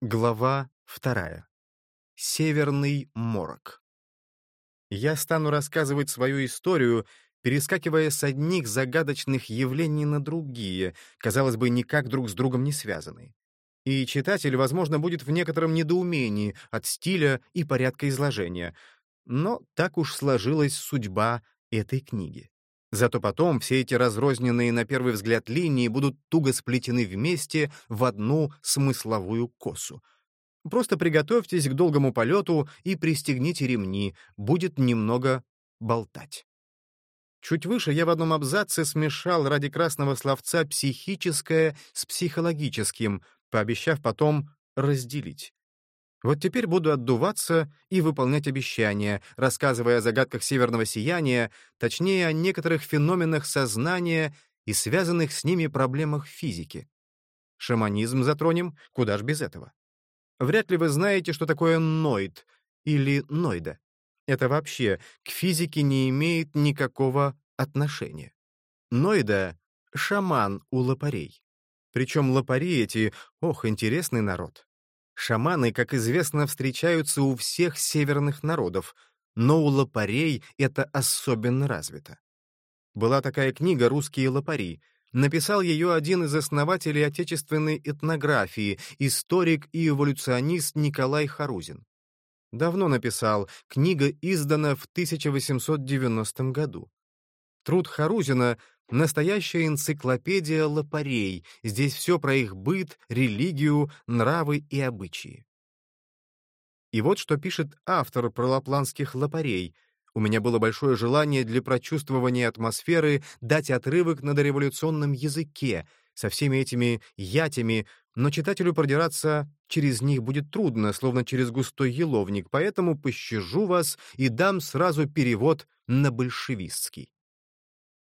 Глава вторая. Северный морок. Я стану рассказывать свою историю, перескакивая с одних загадочных явлений на другие, казалось бы, никак друг с другом не связанные. И читатель, возможно, будет в некотором недоумении от стиля и порядка изложения. Но так уж сложилась судьба этой книги. Зато потом все эти разрозненные на первый взгляд линии будут туго сплетены вместе в одну смысловую косу. Просто приготовьтесь к долгому полету и пристегните ремни, будет немного болтать. Чуть выше я в одном абзаце смешал ради красного словца психическое с психологическим, пообещав потом разделить. Вот теперь буду отдуваться и выполнять обещания, рассказывая о загадках северного сияния, точнее, о некоторых феноменах сознания и связанных с ними проблемах физики. Шаманизм затронем, куда ж без этого. Вряд ли вы знаете, что такое ноид или ноида. Это вообще к физике не имеет никакого отношения. Ноида — шаман у лопарей. Причем лопари эти, ох, интересный народ. Шаманы, как известно, встречаются у всех северных народов, но у лопарей это особенно развито. Была такая книга «Русские лопари». Написал ее один из основателей отечественной этнографии, историк и эволюционист Николай Харузин. Давно написал, книга издана в 1890 году. Труд Харузина Настоящая энциклопедия лопарей. Здесь все про их быт, религию, нравы и обычаи. И вот что пишет автор про лапландских лопарей. У меня было большое желание для прочувствования атмосферы дать отрывок на дореволюционном языке, со всеми этими ятями, но читателю продираться через них будет трудно, словно через густой еловник, поэтому пощажу вас и дам сразу перевод на большевистский.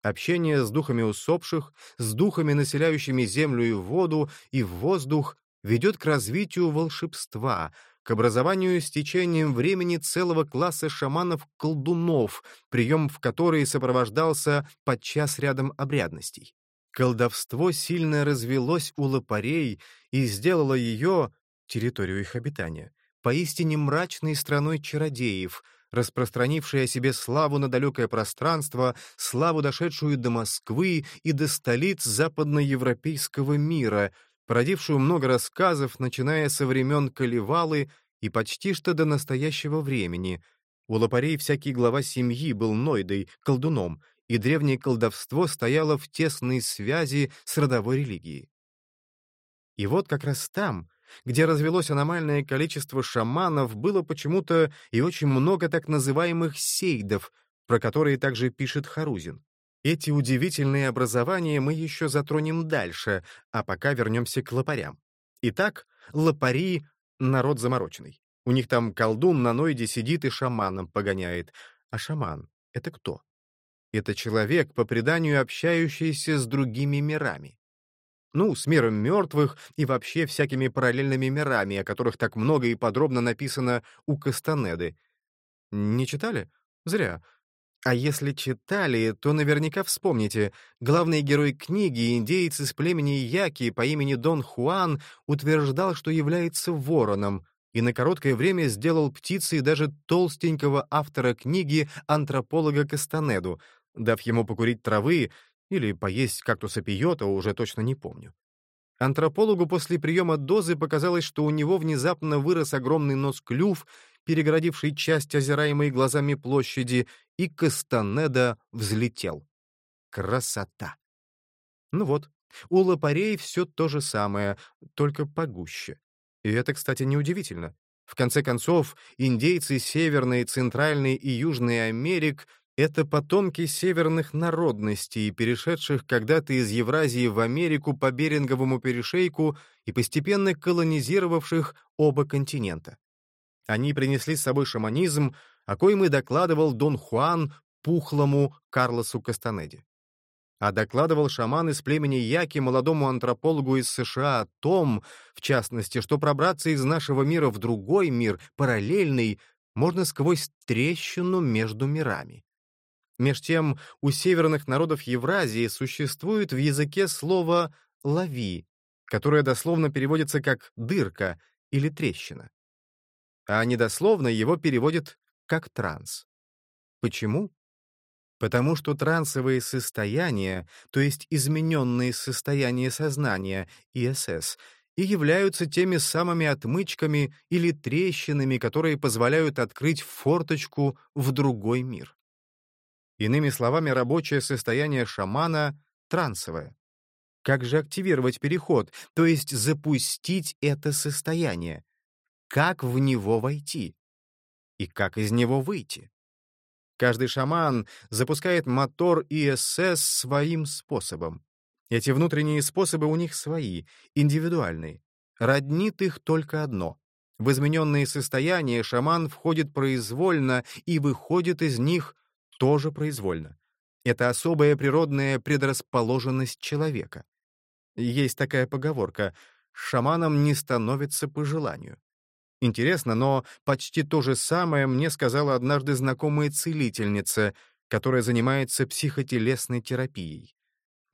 Общение с духами усопших, с духами, населяющими землю и воду, и воздух, ведет к развитию волшебства, к образованию с течением времени целого класса шаманов-колдунов, прием в который сопровождался подчас рядом обрядностей. Колдовство сильно развелось у лопарей и сделало ее, территорию их обитания, поистине мрачной страной чародеев — распространивший о себе славу на далекое пространство, славу, дошедшую до Москвы и до столиц западноевропейского мира, породившую много рассказов, начиная со времен Калевалы и почти что до настоящего времени. У лопарей всякий глава семьи был Нойдой, колдуном, и древнее колдовство стояло в тесной связи с родовой религией. И вот как раз там, где развелось аномальное количество шаманов, было почему-то и очень много так называемых сейдов, про которые также пишет Харузин. Эти удивительные образования мы еще затронем дальше, а пока вернемся к лопарям. Итак, лопари — народ замороченный. У них там колдун на нойде сидит и шаманом погоняет. А шаман — это кто? Это человек, по преданию общающийся с другими мирами. Ну, с миром мертвых и вообще всякими параллельными мирами, о которых так много и подробно написано у Кастанеды. Не читали? Зря. А если читали, то наверняка вспомните. Главный герой книги, индеец из племени Яки по имени Дон Хуан, утверждал, что является вороном, и на короткое время сделал птицей даже толстенького автора книги антрополога Кастанеду, дав ему покурить травы или поесть кактуса пиота, уже точно не помню. Антропологу после приема дозы показалось, что у него внезапно вырос огромный нос-клюв, перегородивший часть озираемой глазами площади, и Кастанеда взлетел. Красота! Ну вот, у лопарей все то же самое, только погуще. И это, кстати, неудивительно. В конце концов, индейцы Северной, Центральной и Южной Америк это потомки северных народностей, перешедших когда-то из Евразии в Америку по Беринговому перешейку и постепенно колонизировавших оба континента. Они принесли с собой шаманизм, о коем и докладывал Дон Хуан пухлому Карлосу Кастанеде. А докладывал шаман из племени Яки молодому антропологу из США о том, в частности, что пробраться из нашего мира в другой мир, параллельный, можно сквозь трещину между мирами. Меж тем, у северных народов Евразии существует в языке слово «лови», которое дословно переводится как «дырка», или трещина. А недословно его переводят как транс. Почему? Потому что трансовые состояния, то есть измененные состояния сознания, ИСС, и являются теми самыми отмычками или трещинами, которые позволяют открыть форточку в другой мир. Иными словами, рабочее состояние шамана — трансовое. Как же активировать переход, то есть запустить это состояние? Как в него войти? И как из него выйти? Каждый шаман запускает мотор ИСС своим способом. Эти внутренние способы у них свои, индивидуальные. Роднит их только одно. В измененные состояния шаман входит произвольно и выходит из них тоже произвольно. Это особая природная предрасположенность человека. Есть такая поговорка «шаманом не становится по желанию». Интересно, но почти то же самое мне сказала однажды знакомая целительница, которая занимается психотелесной терапией.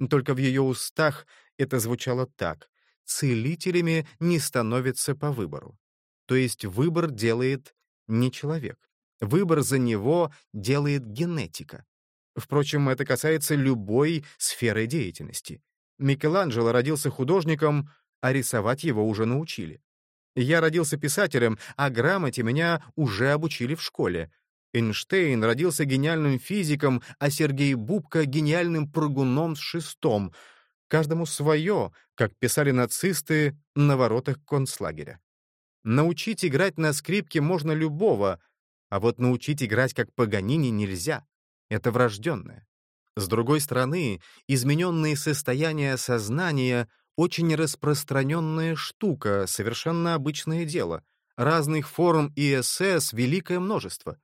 Только в ее устах это звучало так. Целителями не становятся по выбору. То есть выбор делает не человек. Выбор за него делает генетика. Впрочем, это касается любой сферы деятельности. Микеланджело родился художником, а рисовать его уже научили. Я родился писателем, а грамоте меня уже обучили в школе. Эйнштейн родился гениальным физиком, а Сергей Бубка — гениальным прыгуном с шестом. Каждому свое, как писали нацисты на воротах концлагеря. Научить играть на скрипке можно любого, а вот научить играть как Паганини нельзя. Это врожденное. С другой стороны, измененные состояния сознания — очень распространенная штука, совершенно обычное дело. Разных форм ИСС — великое множество.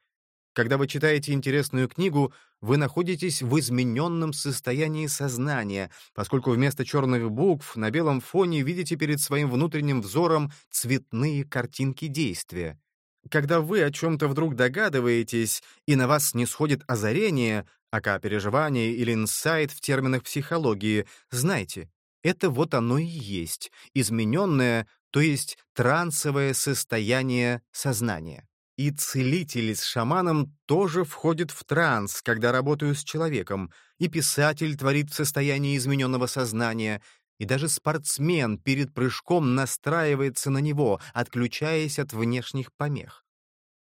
Когда вы читаете интересную книгу, вы находитесь в измененном состоянии сознания, поскольку вместо черных букв на белом фоне видите перед своим внутренним взором цветные картинки действия. Когда вы о чем-то вдруг догадываетесь, и на вас не сходит озарение, ака переживание или инсайт в терминах психологии, знайте, это вот оно и есть, измененное, то есть трансовое состояние сознания. И целитель с шаманом тоже входит в транс, когда работаю с человеком, и писатель творит в состоянии измененного сознания, и даже спортсмен перед прыжком настраивается на него, отключаясь от внешних помех.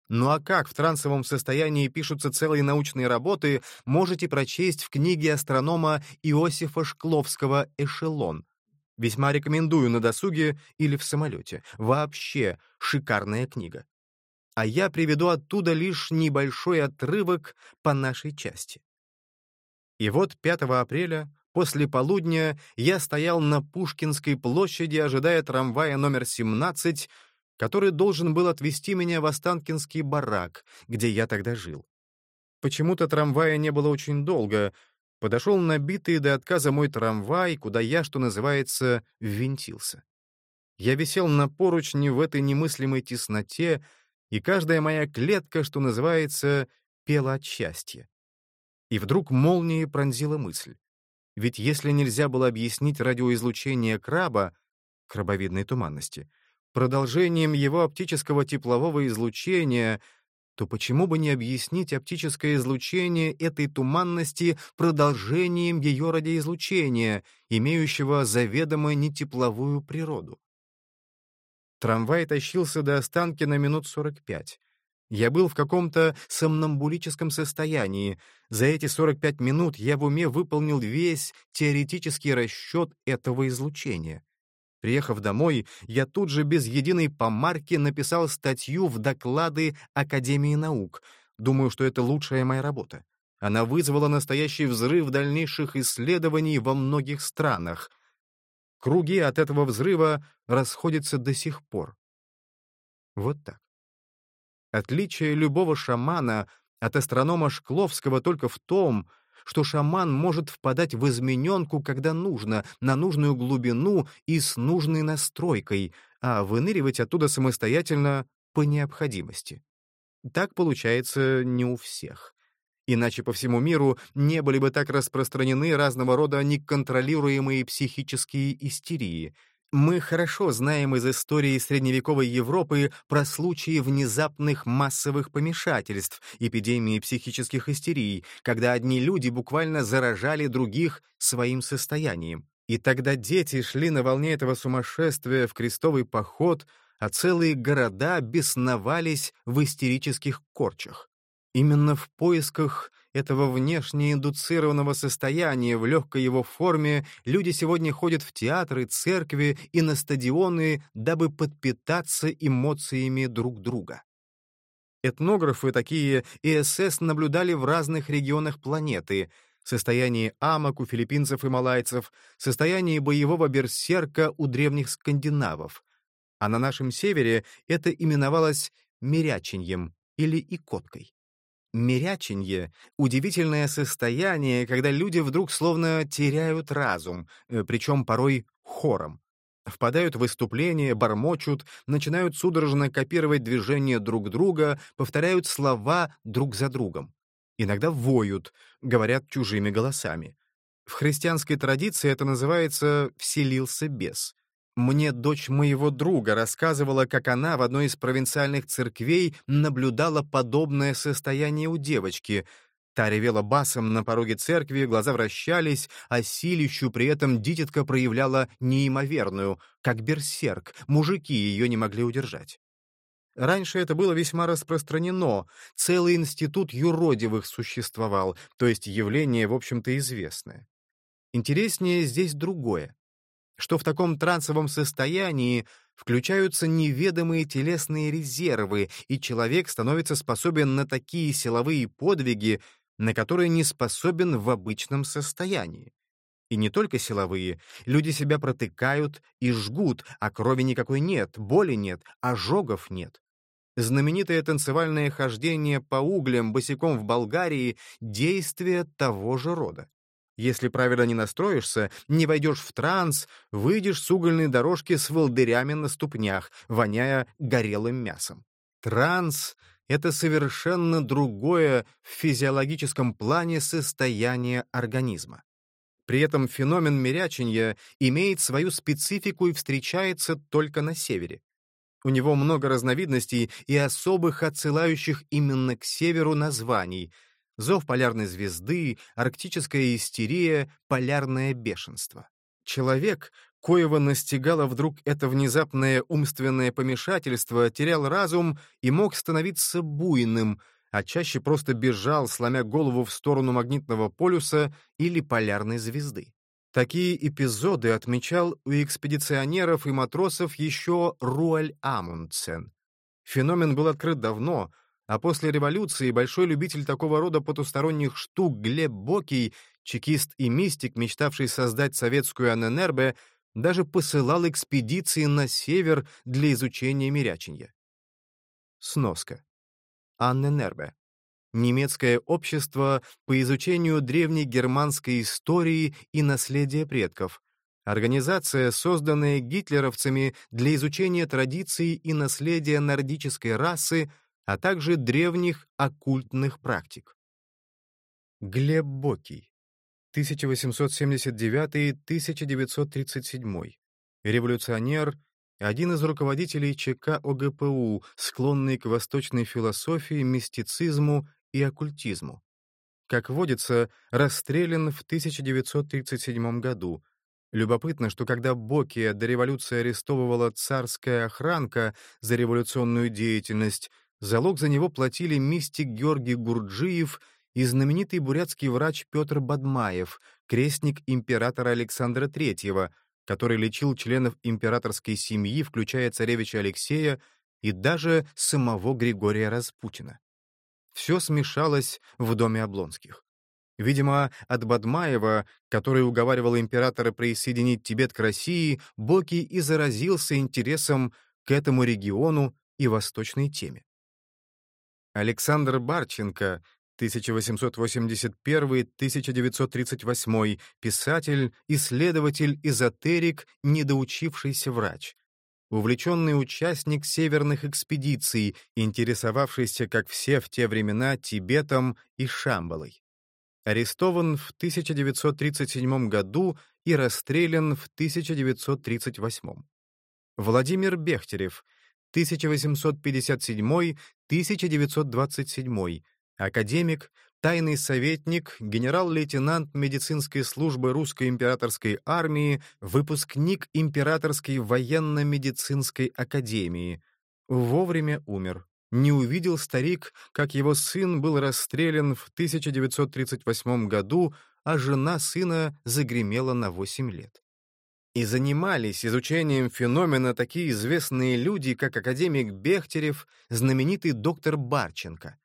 Ну а как в трансовом состоянии пишутся целые научные работы, можете прочесть в книге астронома Иосифа Шкловского «Эшелон». Весьма рекомендую на досуге или в самолете. Вообще шикарная книга. А я приведу оттуда лишь небольшой отрывок по нашей части. И вот 5 апреля, после полудня, я стоял на Пушкинской площади, ожидая трамвая номер 17, который должен был отвезти меня в Останкинский барак, где я тогда жил. Почему-то трамвая не было очень долго. Подошел набитый до отказа мой трамвай, куда я, что называется, ввинтился. Я висел на поручне в этой немыслимой тесноте, и каждая моя клетка, что называется, пела от счастья. И вдруг молнией пронзила мысль. Ведь если нельзя было объяснить радиоизлучение краба, крабовидной туманности — продолжением его оптического теплового излучения, то почему бы не объяснить оптическое излучение этой туманности продолжением ее радиоизлучения, имеющего заведомо нетепловую природу? Трамвай тащился до останки на минут 45. Я был в каком-то сомнамбулическом состоянии. За эти 45 минут я в уме выполнил весь теоретический расчет этого излучения. Приехав домой, я тут же без единой помарки написал статью в доклады Академии наук. Думаю, что это лучшая моя работа. Она вызвала настоящий взрыв дальнейших исследований во многих странах. Круги от этого взрыва расходятся до сих пор. Вот так. Отличие любого шамана от астронома Шкловского только в том, что шаман может впадать в измененку, когда нужно, на нужную глубину и с нужной настройкой, а выныривать оттуда самостоятельно по необходимости. Так получается не у всех. Иначе по всему миру не были бы так распространены разного рода неконтролируемые психические истерии. Мы хорошо знаем из истории средневековой Европы про случаи внезапных массовых помешательств, эпидемии психических истерий, когда одни люди буквально заражали других своим состоянием. И тогда дети шли на волне этого сумасшествия в крестовый поход, а целые города бесновались в истерических корчах. Именно в поисках этого внешне индуцированного состояния в легкой его форме люди сегодня ходят в театры, церкви и на стадионы, дабы подпитаться эмоциями друг друга. Этнографы, такие ИСС, наблюдали в разных регионах планеты — состояние амок у филиппинцев и малайцев, состояние боевого берсерка у древних скандинавов. А на нашем севере это именовалось миряченьем или икоткой. Миряченье — удивительное состояние, когда люди вдруг словно теряют разум, э, причем порой хором. Впадают в выступление, бормочут, начинают судорожно копировать движения друг друга, повторяют слова друг за другом. Иногда воют, говорят чужими голосами. В христианской традиции это называется «вселился бес». Мне дочь моего друга рассказывала, как она в одной из провинциальных церквей наблюдала подобное состояние у девочки. Та ревела басом на пороге церкви, глаза вращались, а силищу при этом дитятка проявляла неимоверную, как берсерк, мужики ее не могли удержать. Раньше это было весьма распространено, целый институт юродивых существовал, то есть явление, в общем-то, известное. Интереснее здесь другое что в таком трансовом состоянии включаются неведомые телесные резервы, и человек становится способен на такие силовые подвиги, на которые не способен в обычном состоянии. И не только силовые. Люди себя протыкают и жгут, а крови никакой нет, боли нет, ожогов нет. Знаменитое танцевальное хождение по углям босиком в Болгарии — действие того же рода. Если правильно не настроишься, не войдешь в транс, выйдешь с угольной дорожки с волдырями на ступнях, воняя горелым мясом. Транс — это совершенно другое в физиологическом плане состояние организма. При этом феномен миряченья имеет свою специфику и встречается только на севере. У него много разновидностей и особых отсылающих именно к северу названий — зов полярной звезды, арктическая истерия, полярное бешенство. Человек, коего настигало вдруг это внезапное умственное помешательство, терял разум и мог становиться буйным, а чаще просто бежал, сломя голову в сторону магнитного полюса или полярной звезды. Такие эпизоды отмечал у экспедиционеров и матросов еще Руаль Амундсен. Феномен был открыт давно, а после революции большой любитель такого рода потусторонних штук Глеб Бокий, чекист и мистик, мечтавший создать советскую ННРБ, даже посылал экспедиции на север для изучения миряченья. Сноска. Анненербе. Немецкое общество по изучению древней германской истории и наследия предков. Организация, созданная гитлеровцами для изучения традиций и наследия нордической расы, а также древних оккультных практик. Глеб Бокий, 1879-1937, революционер, один из руководителей ЧК ОГПУ, склонный к восточной философии, мистицизму и оккультизму. Как водится, расстрелян в 1937 году. Любопытно, что когда Бокия до революции арестовывала царская охранка за революционную деятельность, Залог за него платили мистик Георгий Гурджиев и знаменитый бурятский врач Петр Бадмаев, крестник императора Александра III, который лечил членов императорской семьи, включая царевича Алексея и даже самого Григория Распутина. Все смешалось в доме Облонских. Видимо, от Бадмаева, который уговаривал императора присоединить Тибет к России, Боки и заразился интересом к этому региону и восточной теме. Александр Барченко, 1881-1938, писатель, исследователь, эзотерик, недоучившийся врач. Увлеченный участник северных экспедиций, интересовавшийся, как все в те времена, Тибетом и Шамбалой. Арестован в 1937 году и расстрелян в 1938. Владимир Бехтерев, 1857-1927, академик, тайный советник, генерал-лейтенант медицинской службы русской императорской армии, выпускник Императорской военно-медицинской академии. Вовремя умер. Не увидел старик, как его сын был расстрелян в 1938 году, а жена сына загремела на 8 лет. И занимались изучением феномена такие известные люди, как академик Бехтерев, знаменитый доктор Барченко.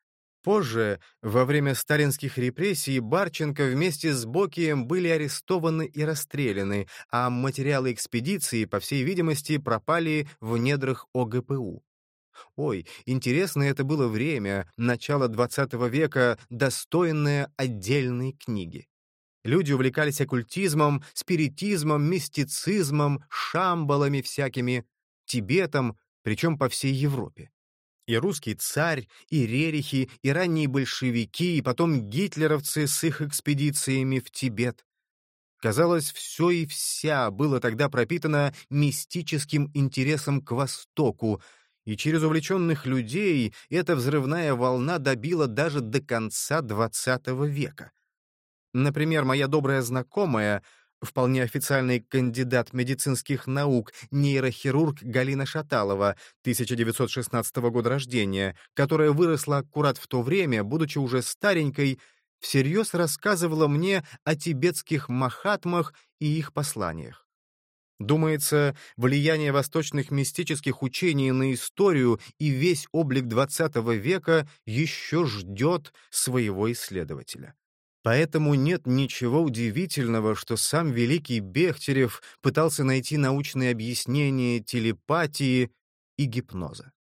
Позже, во время сталинских репрессий, Барченко вместе с Бокием были арестованы и расстреляны, а материалы экспедиции, по всей видимости, пропали в недрах ОГПУ. Ой, интересное это было время, начало XX века, достойное отдельной книги. Люди увлекались оккультизмом, спиритизмом, мистицизмом, шамбалами всякими, Тибетом, причем по всей Европе. И русский царь, и рерихи, и ранние большевики, и потом гитлеровцы с их экспедициями в Тибет. Казалось, все и вся было тогда пропитано мистическим интересом к Востоку, и через увлеченных людей эта взрывная волна добила даже до конца XX века. Например, моя добрая знакомая — вполне официальный кандидат медицинских наук, нейрохирург Галина Шаталова, 1916 года рождения, которая выросла аккурат в то время, будучи уже старенькой, всерьез рассказывала мне о тибетских махатмах и их посланиях. Думается, влияние восточных мистических учений на историю и весь облик XX века еще ждет своего исследователя. Поэтому нет ничего удивительного, что сам великий Бехтерев пытался найти научные объяснения телепатии и гипноза.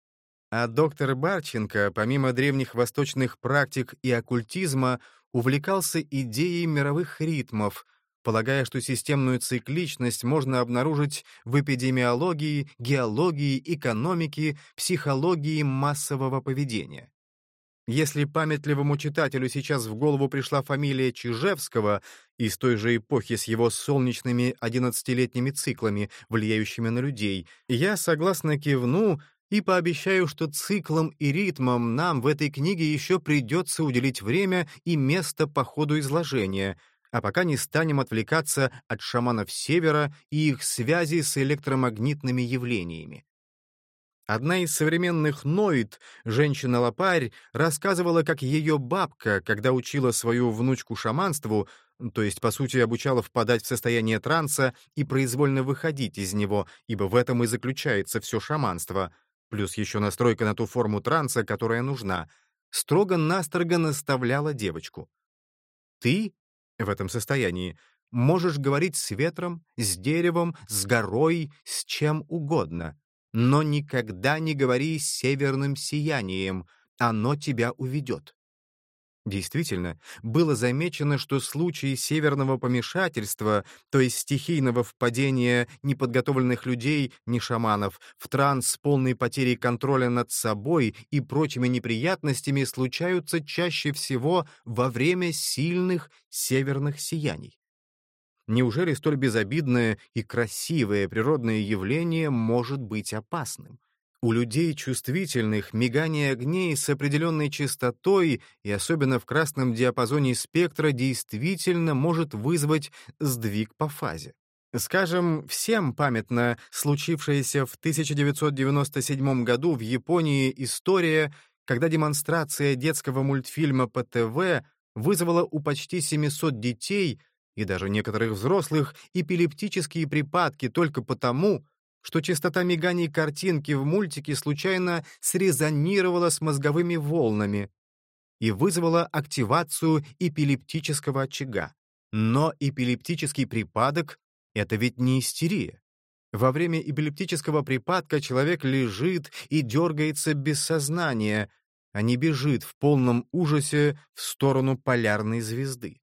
А доктор Барченко, помимо древних восточных практик и оккультизма, увлекался идеей мировых ритмов, полагая, что системную цикличность можно обнаружить в эпидемиологии, геологии, экономике, психологии массового поведения. Если памятливому читателю сейчас в голову пришла фамилия Чижевского из той же эпохи с его солнечными одиннадцатилетними циклами, влияющими на людей, я согласно кивну и пообещаю, что циклам и ритмам нам в этой книге еще придется уделить время и место по ходу изложения, а пока не станем отвлекаться от шаманов Севера и их связи с электромагнитными явлениями. Одна из современных ноид, женщина-лопарь, рассказывала, как ее бабка, когда учила свою внучку шаманству, то есть, по сути, обучала впадать в состояние транса и произвольно выходить из него, ибо в этом и заключается все шаманство, плюс еще настройка на ту форму транса, которая нужна, строго-настрого наставляла девочку. «Ты в этом состоянии можешь говорить с ветром, с деревом, с горой, с чем угодно но никогда не говори с северным сиянием, оно тебя уведет. Действительно, было замечено, что случаи северного помешательства, то есть стихийного впадения неподготовленных людей, не шаманов, в транс с полной потерей контроля над собой и прочими неприятностями случаются чаще всего во время сильных северных сияний. Неужели столь безобидное и красивое природное явление может быть опасным? У людей чувствительных мигание огней с определенной частотой и особенно в красном диапазоне спектра действительно может вызвать сдвиг по фазе. Скажем, всем памятна случившаяся в 1997 году в Японии история, когда демонстрация детского мультфильма по ТВ вызвала у почти 700 детей и даже некоторых взрослых эпилептические припадки только потому, что частота миганий картинки в мультике случайно срезонировала с мозговыми волнами и вызвала активацию эпилептического очага. Но эпилептический припадок — это ведь не истерия. Во время эпилептического припадка человек лежит и дергается без сознания, а не бежит в полном ужасе в сторону полярной звезды.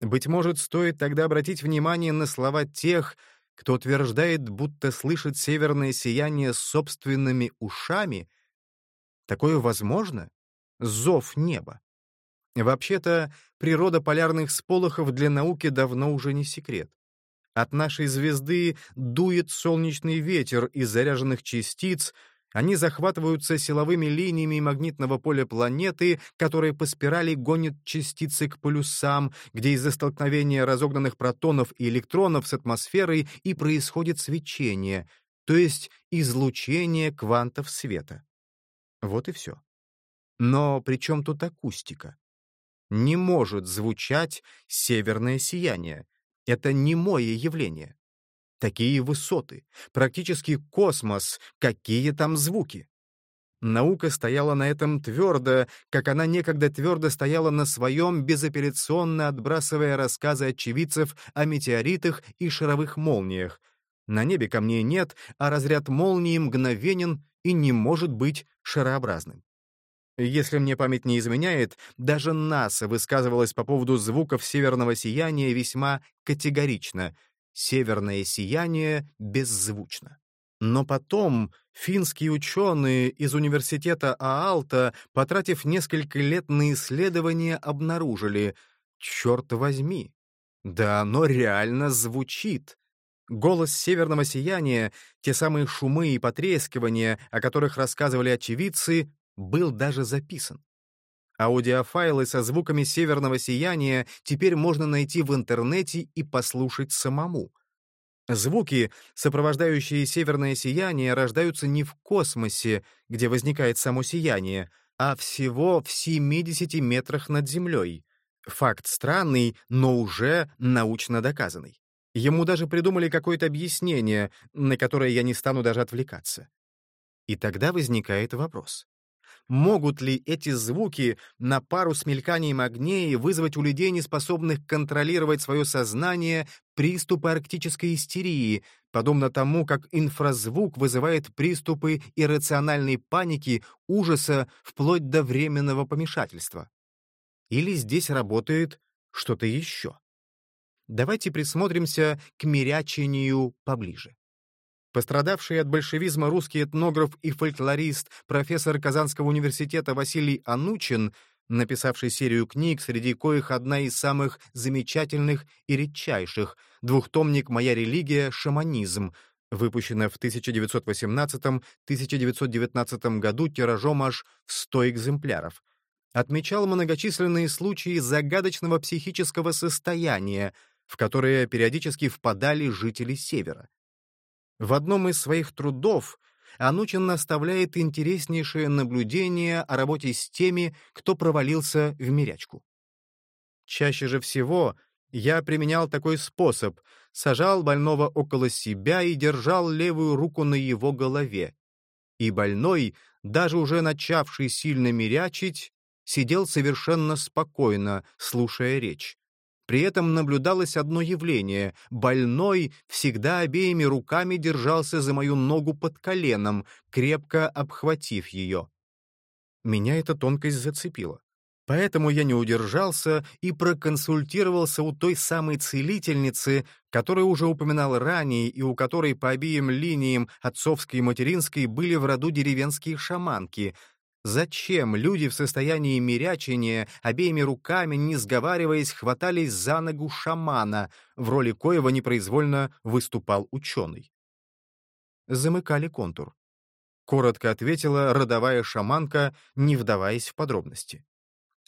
Быть может, стоит тогда обратить внимание на слова тех, кто утверждает, будто слышит северное сияние собственными ушами? Такое возможно? Зов неба. Вообще-то, природа полярных сполохов для науки давно уже не секрет. От нашей звезды дует солнечный ветер из заряженных частиц, они захватываются силовыми линиями магнитного поля планеты, которые по спирали гонят частицы к полюсам, где из-за столкновения разогнанных протонов и электронов с атмосферой и происходит свечение, то есть излучение квантов света. Вот и все. Но при чем тут акустика? Не может звучать северное сияние. Это не мое явление. Такие высоты, практически космос, какие там звуки. Наука стояла на этом твердо, как она некогда твердо стояла на своем, безапелляционно отбрасывая рассказы очевидцев о метеоритах и шаровых молниях. На небе камней нет, а разряд молнии мгновенен и не может быть шарообразным. Если мне память не изменяет, даже НАСА высказывалась по поводу звуков северного сияния весьма категорично — Северное сияние беззвучно. Но потом финские ученые из университета Аалта, потратив несколько лет на исследования, обнаружили, черт возьми, да оно реально звучит. Голос северного сияния, те самые шумы и потрескивания, о которых рассказывали очевидцы, был даже записан. Аудиофайлы со звуками северного сияния теперь можно найти в интернете и послушать самому. Звуки, сопровождающие северное сияние, рождаются не в космосе, где возникает само сияние, а всего в 70 метрах над Землей. Факт странный, но уже научно доказанный. Ему даже придумали какое-то объяснение, на которое я не стану даже отвлекаться. И тогда возникает вопрос. Могут ли эти звуки на пару с мельканием огней вызвать у людей, неспособных контролировать свое сознание, приступы арктической истерии, подобно тому, как инфразвук вызывает приступы иррациональной паники, ужаса, вплоть до временного помешательства? Или здесь работает что-то еще? Давайте присмотримся к мирячению поближе. Пострадавший от большевизма русский этнограф и фольклорист, профессор Казанского университета Василий Анучин, написавший серию книг, среди коих одна из самых замечательных и редчайших, двухтомник «Моя религия. Шаманизм», выпущенная в 1918-1919 году тиражом аж в 100 экземпляров, отмечал многочисленные случаи загадочного психического состояния, в которое периодически впадали жители Севера. В одном из своих трудов Анучин наставляет интереснейшее наблюдение о работе с теми, кто провалился в мирячку. Чаще же всего я применял такой способ — сажал больного около себя и держал левую руку на его голове. И больной, даже уже начавший сильно мирячить, сидел совершенно спокойно, слушая речь. При этом наблюдалось одно явление. Больной всегда обеими руками держался за мою ногу под коленом, крепко обхватив ее. Меня эта тонкость зацепила. Поэтому я не удержался и проконсультировался у той самой целительницы, которую уже упоминал ранее и у которой по обеим линиям отцовской и материнской были в роду деревенские шаманки — Зачем люди в состоянии мирячения обеими руками, не сговариваясь, хватались за ногу шамана, в роли коего непроизвольно выступал ученый? Замыкали контур. Коротко ответила родовая шаманка, не вдаваясь в подробности.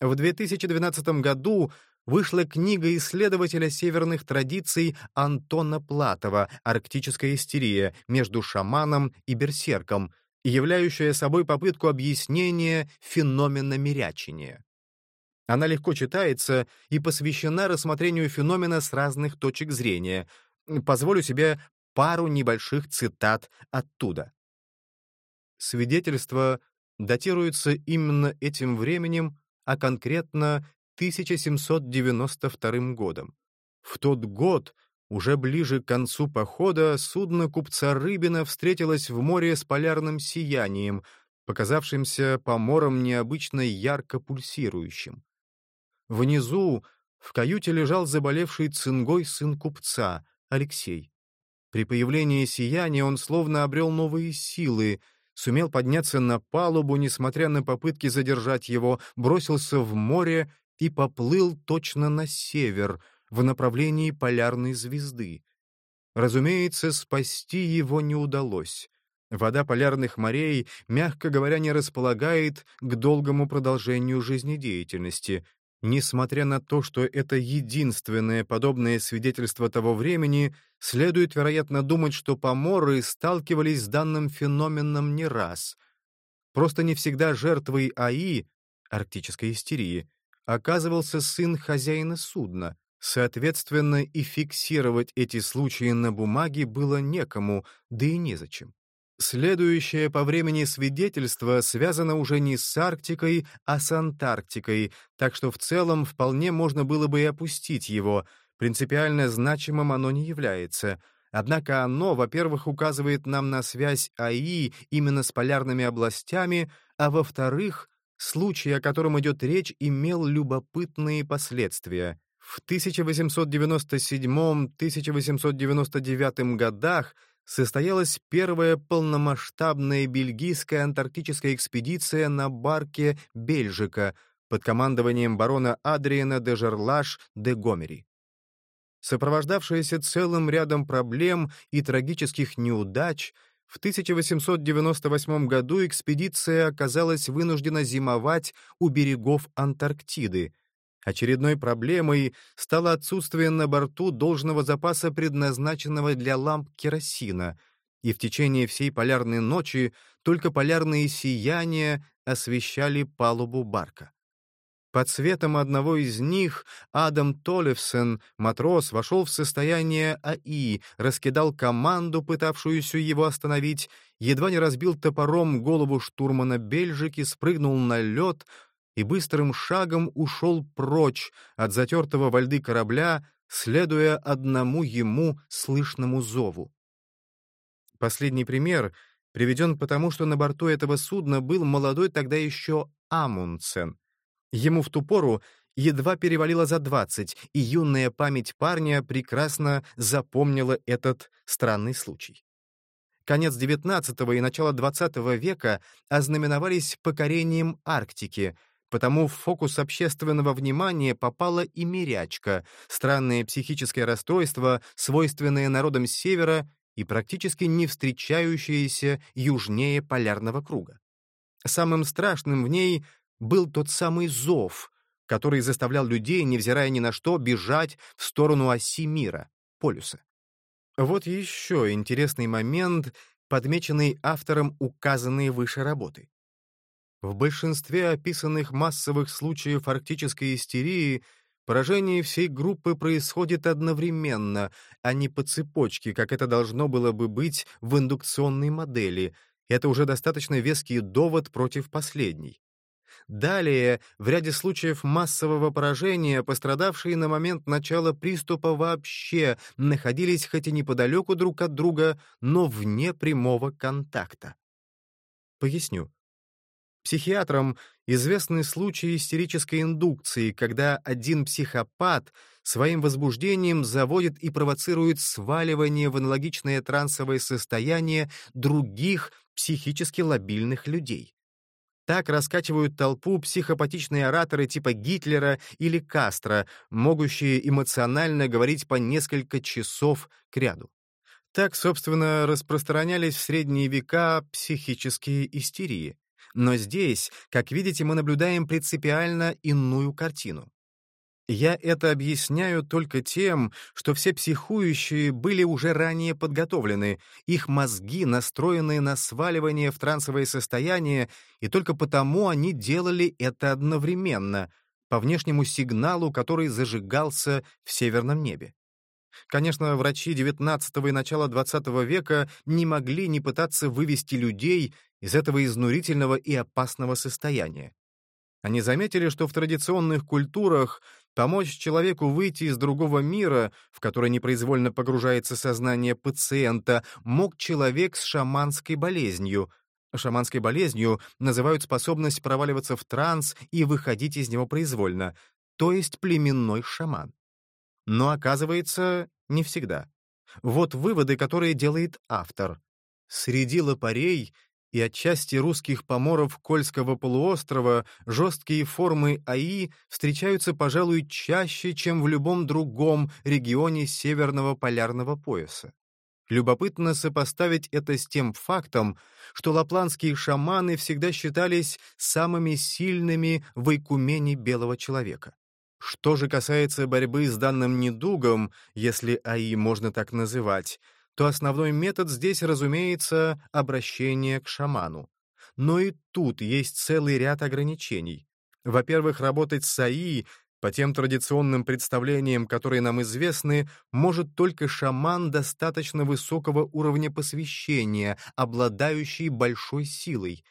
В 2012 году вышла книга исследователя северных традиций Антона Платова «Арктическая истерия между шаманом и берсерком», являющая собой попытку объяснения феномена мирячения. Она легко читается и посвящена рассмотрению феномена с разных точек зрения. Позволю себе пару небольших цитат оттуда. Свидетельство датируется именно этим временем, а конкретно 1792 годом. В тот год уже ближе к концу похода судно купца Рыбина встретилось в море с полярным сиянием, показавшимся по морам необычно ярко пульсирующим. Внизу в каюте лежал заболевший цингой сын купца, Алексей. При появлении сияния он словно обрел новые силы, сумел подняться на палубу, несмотря на попытки задержать его, бросился в море и поплыл точно на север — в направлении полярной звезды. Разумеется, спасти его не удалось. Вода полярных морей, мягко говоря, не располагает к долгому продолжению жизнедеятельности. Несмотря на то, что это единственное подобное свидетельство того времени, следует, вероятно, думать, что поморы сталкивались с данным феноменом не раз. Просто не всегда жертвой АИ, арктической истерии, оказывался сын хозяина судна. Соответственно, и фиксировать эти случаи на бумаге было некому, да и незачем. Следующее по времени свидетельство связано уже не с Арктикой, а с Антарктикой, так что в целом вполне можно было бы и опустить его. Принципиально значимым оно не является. Однако оно, во-первых, указывает нам на связь АИ именно с полярными областями, а во-вторых, случай, о котором идет речь, имел любопытные последствия. В 1897-1899 годах состоялась первая полномасштабная бельгийская антарктическая экспедиция на барке «Бельжика» под командованием барона Адриена де Жерлаш де Гомери. Сопровождавшаяся целым рядом проблем и трагических неудач, в 1898 году экспедиция оказалась вынуждена зимовать у берегов Антарктиды, Очередной проблемой стало отсутствие на борту должного запаса предназначенного для ламп керосина, и в течение всей полярной ночи только полярные сияния освещали палубу барка. Под светом одного из них Адам Толевсен, матрос, вошел в состояние АИ, раскидал команду, пытавшуюся его остановить, едва не разбил топором голову штурмана Бельжики, спрыгнул на лед, и быстрым шагом ушел прочь от затертого во льды корабля, следуя одному ему слышному зову. Последний пример приведен потому, что на борту этого судна был молодой тогда еще Амундсен. Ему в ту пору едва перевалило за двадцать, и юная память парня прекрасно запомнила этот странный случай. Конец XIX и начало XX века ознаменовались покорением Арктики — Потому в фокус общественного внимания попала и мирячка, странное психическое расстройство, свойственное народам Севера и практически не встречающееся южнее полярного круга. Самым страшным в ней был тот самый зов, который заставлял людей, невзирая ни на что, бежать в сторону оси мира, полюса. Вот еще интересный момент, подмеченный автором указанной выше работы. В большинстве описанных массовых случаев арктической истерии поражение всей группы происходит одновременно, а не по цепочке, как это должно было бы быть в индукционной модели. Это уже достаточно веский довод против последней. Далее, в ряде случаев массового поражения, пострадавшие на момент начала приступа вообще находились хоть и неподалеку друг от друга, но вне прямого контакта. Поясню. Психиатрам известны случаи истерической индукции, когда один психопат своим возбуждением заводит и провоцирует сваливание в аналогичное трансовое состояние других психически лобильных людей. Так раскачивают толпу психопатичные ораторы типа Гитлера или Кастро, могущие эмоционально говорить по несколько часов кряду. Так, собственно, распространялись в средние века психические истерии. Но здесь, как видите, мы наблюдаем принципиально иную картину. Я это объясняю только тем, что все психующие были уже ранее подготовлены, их мозги настроены на сваливание в трансовое состояние, и только потому они делали это одновременно, по внешнему сигналу, который зажигался в северном небе. Конечно, врачи XIX и начала XX века не могли не пытаться вывести людей из этого изнурительного и опасного состояния. Они заметили, что в традиционных культурах помочь человеку выйти из другого мира, в который непроизвольно погружается сознание пациента, мог человек с шаманской болезнью. Шаманской болезнью называют способность проваливаться в транс и выходить из него произвольно, то есть племенной шаман. Но оказывается, не всегда. Вот выводы, которые делает автор. Среди лопарей и отчасти русских поморов Кольского полуострова жесткие формы АИ встречаются, пожалуй, чаще, чем в любом другом регионе Северного полярного пояса. Любопытно сопоставить это с тем фактом, что лапландские шаманы всегда считались самыми сильными в икумене белого человека. Что же касается борьбы с данным недугом, если АИ можно так называть, то основной метод здесь, разумеется, обращение к шаману. Но и тут есть целый ряд ограничений. Во-первых, работать с АИ по тем традиционным представлениям, которые нам известны, может только шаман достаточно высокого уровня посвящения, обладающий большой силой.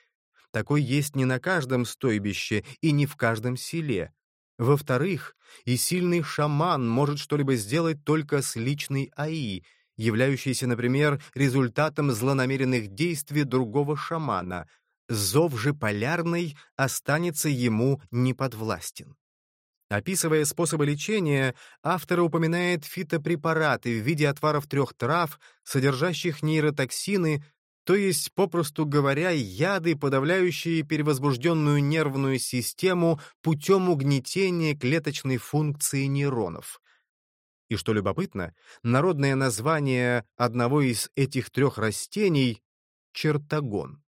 Такой есть не на каждом стойбище и не в каждом селе. Во-вторых, и сильный шаман может что-либо сделать только с личной АИ, являющейся, например, результатом злонамеренных действий другого шамана. Зов же полярный останется ему неподвластен. Описывая способы лечения, автор упоминает фитопрепараты в виде отваров трех трав, содержащих нейротоксины, то есть, попросту говоря, яды, подавляющие перевозбужденную нервную систему путем угнетения клеточной функции нейронов. И что любопытно, народное название одного из этих трех растений — чертогон.